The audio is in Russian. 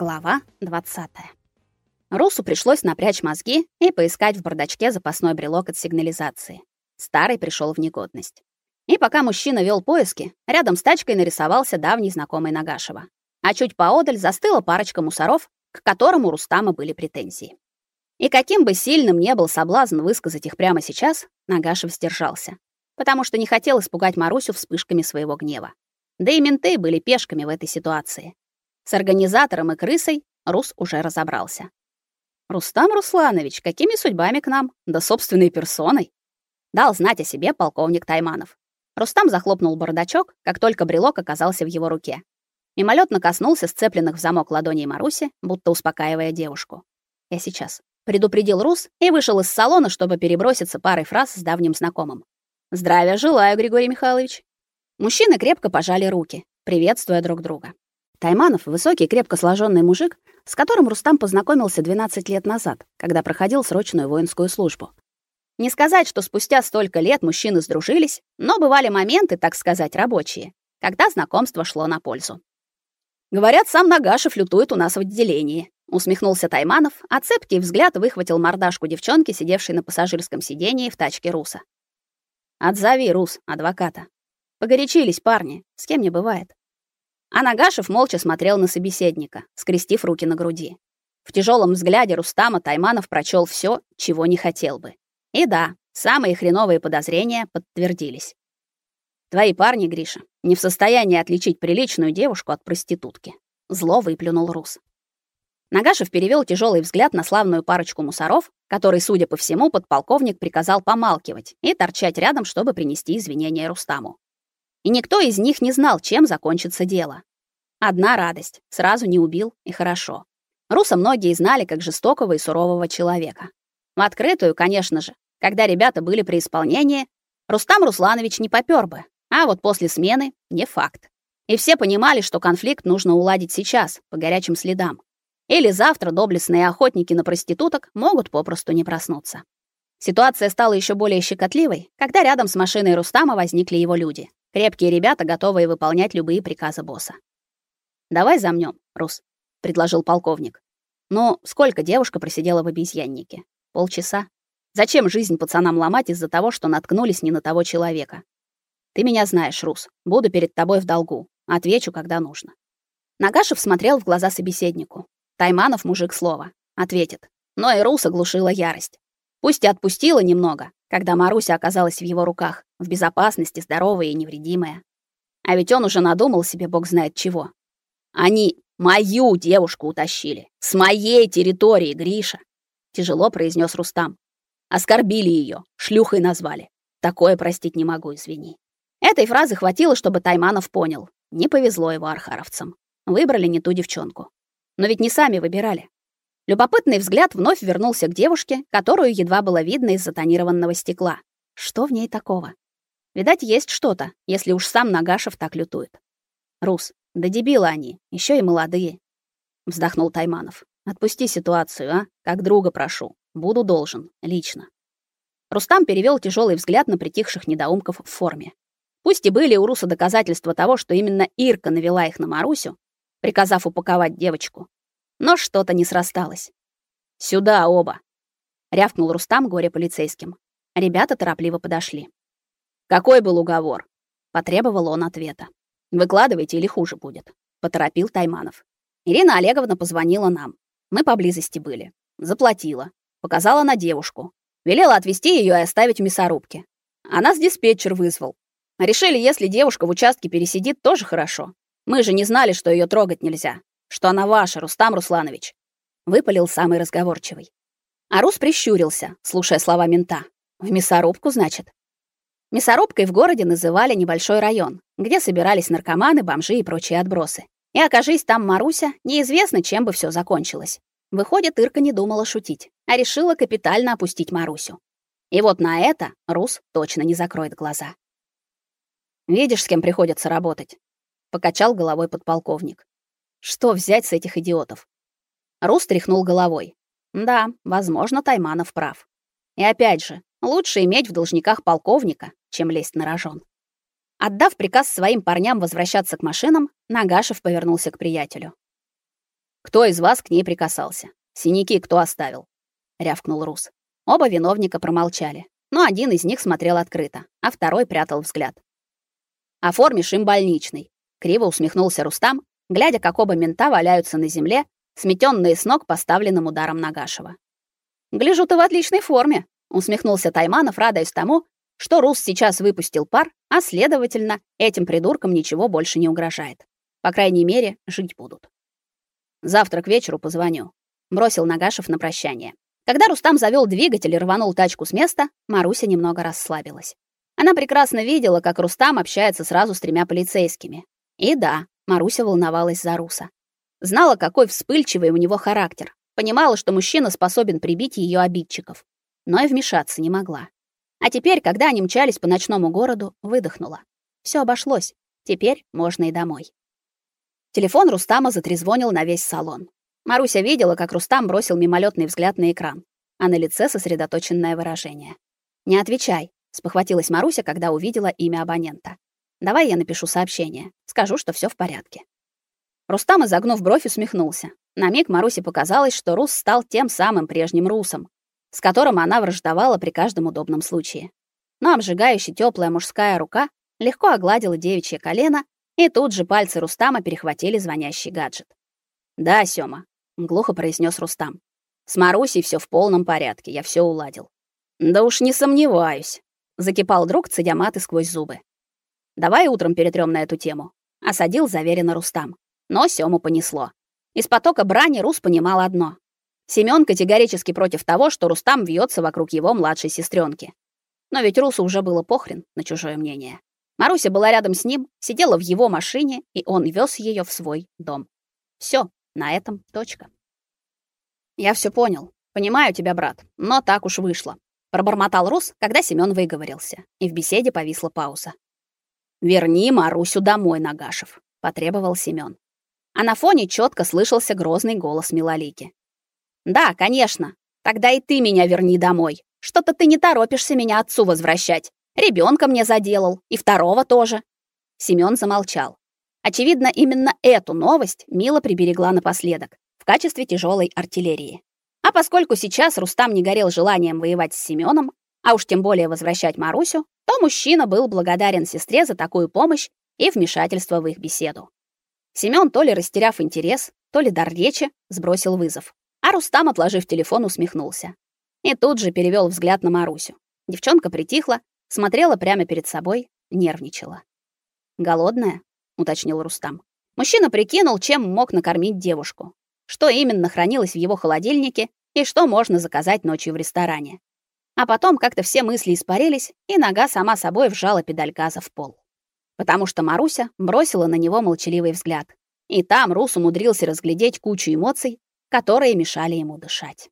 Глава 20. Русу пришлось напрячь мозги и поискать в бардачке запасной брелок от сигнализации. Старый пришел в негодность. И пока мужчина вел поиски, рядом с тачкой нарисовался давний знакомый Нагашева. А чуть поодаль застыла парочка мусоров, к которым у Рустама были претензии. И каким бы сильным ни был соблазн высказать их прямо сейчас, Нагашев сдержался, потому что не хотел испугать Марусю вспышками своего гнева. Да и менты были пешками в этой ситуации. С организатором и крысой Рус уже разобрался. Рустам Русланович, какими судьбами к нам? Да собственной персоной. Дал знать о себе полковник Тайманов. Рустам захлопнул бардачок, как только брелок оказался в его руке. Мимолетно коснулся сцепленных в замок ладоней Маруси, будто успокаивая девушку. Я сейчас предупредил Рус и вышел из салона, чтобы переброситься парой фраз с давним знакомым. Здравия желаю, Григорий Михайлович. Мужчины крепко пожали руки, приветствуя друг друга. Тайманов высокий, крепко сложенный мужик, с которым Рустам познакомился 12 лет назад, когда проходил срочную воинскую службу. Не сказать, что спустя столько лет мужчины сдружились, но бывали моменты, так сказать, рабочие, когда знакомство шло на пользу. Говорят, сам Нагашев лютует у нас в отделении, усмехнулся Тайманов, а цепкий взгляд выхватил мордашку девчонки, сидевшей на пассажирском сидении в тачке Руса. Отзови, Рус, адвоката. Погорячились парни, с кем не бывает. А Нагашев молча смотрел на собеседника, скрестив руки на груди. В тяжелом взгляде Рустама Тайманов прочел все, чего не хотел бы. И да, самые хреновые подозрения подтвердились. Твои парни, Гриша, не в состоянии отличить приличную девушку от проститутки, зло выплюнул Рус. Нагашев перевел тяжелый взгляд на славную парочку мусоров, который, судя по всему, подполковник приказал помалкивать и торчать рядом, чтобы принести извинения Рустаму. И никто из них не знал, чем закончится дело. Одна радость — сразу не убил, и хорошо. Руса многие знали как жестокого и сурового человека. В открытую, конечно же, когда ребята были при исполнении, Рустам Русланович не попёр бы, а вот после смены — не факт. И все понимали, что конфликт нужно уладить сейчас, по горячим следам. Или завтра доблестные охотники на проституток могут попросту не проснуться. Ситуация стала еще более щекотливой, когда рядом с машиной Рустама возникли его люди. Крепкие ребята, готовые выполнять любые приказы босса. Давай замнем, Рус, предложил полковник. Но сколько девушка просидела в обезьяннике? Полчаса. Зачем жизнь пацанам ломать из-за того, что наткнулись не на того человека? Ты меня знаешь, Рус. Буду перед тобой в долгу. Отвечу, когда нужно. Нагашев смотрел в глаза собеседнику. Тайманов мужик слова. Ответит. Но и Рус оглушила ярость. Пусть и отпустила немного, когда Маруся оказалась в его руках, в безопасности, здоровая и невредимая. А ведь он уже надумал себе бог знает чего. Они мою девушку утащили. С моей территории, Гриша. Тяжело произнес Рустам. Оскорбили ее, шлюхой назвали. Такое простить не могу, извини. Этой фразы хватило, чтобы Тайманов понял. Не повезло его архаровцам. Выбрали не ту девчонку. Но ведь не сами выбирали. Любопытный взгляд вновь вернулся к девушке, которую едва было видно из затонированного стекла. Что в ней такого? Видать, есть что-то, если уж сам Нагашев так лютует. Рус, да дебилы они, еще и молодые. Вздохнул Тайманов. Отпусти ситуацию, а? Как друга прошу. Буду должен, лично. Рустам перевел тяжелый взгляд на притихших недоумков в форме. Пусть и были у Руса доказательства того, что именно Ирка навела их на Марусю, приказав упаковать девочку, но что-то не срасталось. «Сюда оба!» — рявкнул Рустам горе полицейским. Ребята торопливо подошли. «Какой был уговор?» — потребовал он ответа. «Выкладывайте или хуже будет», — поторопил Тайманов. Ирина Олеговна позвонила нам. Мы поблизости были. Заплатила. Показала на девушку. Велела отвезти ее и оставить в мясорубке. А нас диспетчер вызвал. Решили, если девушка в участке пересидит, тоже хорошо. Мы же не знали, что ее трогать нельзя что она ваша, Рустам Русланович, выпалил самый разговорчивый. А Рус прищурился, слушая слова мента. В мясорубку, значит. Мясорубкой в городе называли небольшой район, где собирались наркоманы, бомжи и прочие отбросы. И окажись там Маруся, неизвестно, чем бы все закончилось. Выходит, Ирка не думала шутить, а решила капитально опустить Марусю. И вот на это Рус точно не закроет глаза. Видишь, с кем приходится работать, покачал головой подполковник. Что взять с этих идиотов? Рус тряхнул головой. Да, возможно, Тайманов прав. И опять же, лучше иметь в должниках полковника, чем лезть на рожон. Отдав приказ своим парням возвращаться к машинам, Нагашев повернулся к приятелю. Кто из вас к ней прикасался? Синяки кто оставил? рявкнул Рус. Оба виновника промолчали, но один из них смотрел открыто, а второй прятал взгляд. Оформишь им больничный, криво усмехнулся Рустам, глядя, как оба мента валяются на земле, сметенные с ног поставленным ударом Нагашева. Гляжу, ты в отличной форме, усмехнулся Тайманов, радуясь тому, что Рус сейчас выпустил пар, а следовательно, этим придуркам ничего больше не угрожает. По крайней мере, жить будут. Завтра к вечеру позвоню, бросил Нагашев на прощание. Когда Рустам завёл двигатель и рванул тачку с места, Маруся немного расслабилась. Она прекрасно видела, как Рустам общается сразу с тремя полицейскими. И да, Маруся волновалась за Руса. Знала, какой вспыльчивый у него характер. Понимала, что мужчина способен прибить её обидчиков. Но и вмешаться не могла. А теперь, когда они мчались по ночному городу, выдохнула. Всё обошлось. Теперь можно и домой. Телефон Рустама затрезвонил на весь салон. Маруся видела, как Рустам бросил мимолетный взгляд на экран, а на лице сосредоточенное выражение. «Не отвечай», — спохватилась Маруся, когда увидела имя абонента. «Давай я напишу сообщение. Скажу, что все в порядке». Рустам, изогнув бровь, усмехнулся. На миг Марусе показалось, что Рус стал тем самым прежним Русом, с которым она враждовала при каждом удобном случае. Но обжигающая теплая мужская рука легко огладила девичье колено, и тут же пальцы Рустама перехватили звонящий гаджет. «Да, Сёма, глухо произнес Рустам. С Марусей все в полном порядке, я все уладил. Да уж не сомневаюсь, закипал друг, цедя маты сквозь зубы. Давай утром перетрем на эту тему, осадил заверенно Рустам. Но Сёму понесло. Из потока брани Рус понимал одно: Семён категорически против того, что Рустам вьется вокруг его младшей сестренки. Но ведь Русу уже было похрен на чужое мнение. Маруся была рядом с ним, сидела в его машине, и он вез ее в свой дом. Все, на этом точка. Я все понял. Понимаю тебя, брат, но так уж вышло, пробормотал Рус, когда Семён выговорился, и в беседе повисла пауза. Верни Марусю домой, Нагашев, потребовал Семён. А на фоне четко слышался грозный голос Милолики. Да, конечно. Тогда и ты меня верни домой. Что-то ты не торопишься меня отцу возвращать. Ребенка мне заделал, и второго тоже. Семён замолчал. Очевидно, именно эту новость Мила приберегла напоследок в качестве тяжелой артиллерии. А поскольку сейчас Рустам не горел желанием воевать с Семеном, а уж тем более возвращать Марусю, то мужчина был благодарен сестре за такую помощь и вмешательство в их беседу. Семён, то ли растеряв интерес, то ли дар речи, сбросил вызов. А Рустам, отложив телефон, усмехнулся. И тут же перевел взгляд на Марусю. Девчонка притихла, смотрела прямо перед собой, нервничала. Голодная? уточнил Рустам. Мужчина прикинул, чем мог накормить девушку. Что именно хранилось в его холодильнике и что можно заказать ночью в ресторане. А потом как-то все мысли испарились, и нога сама собой вжала педаль газа в пол. Потому что Маруся бросила на него молчаливый взгляд. И там Рус умудрился разглядеть кучу эмоций, которые мешали ему дышать.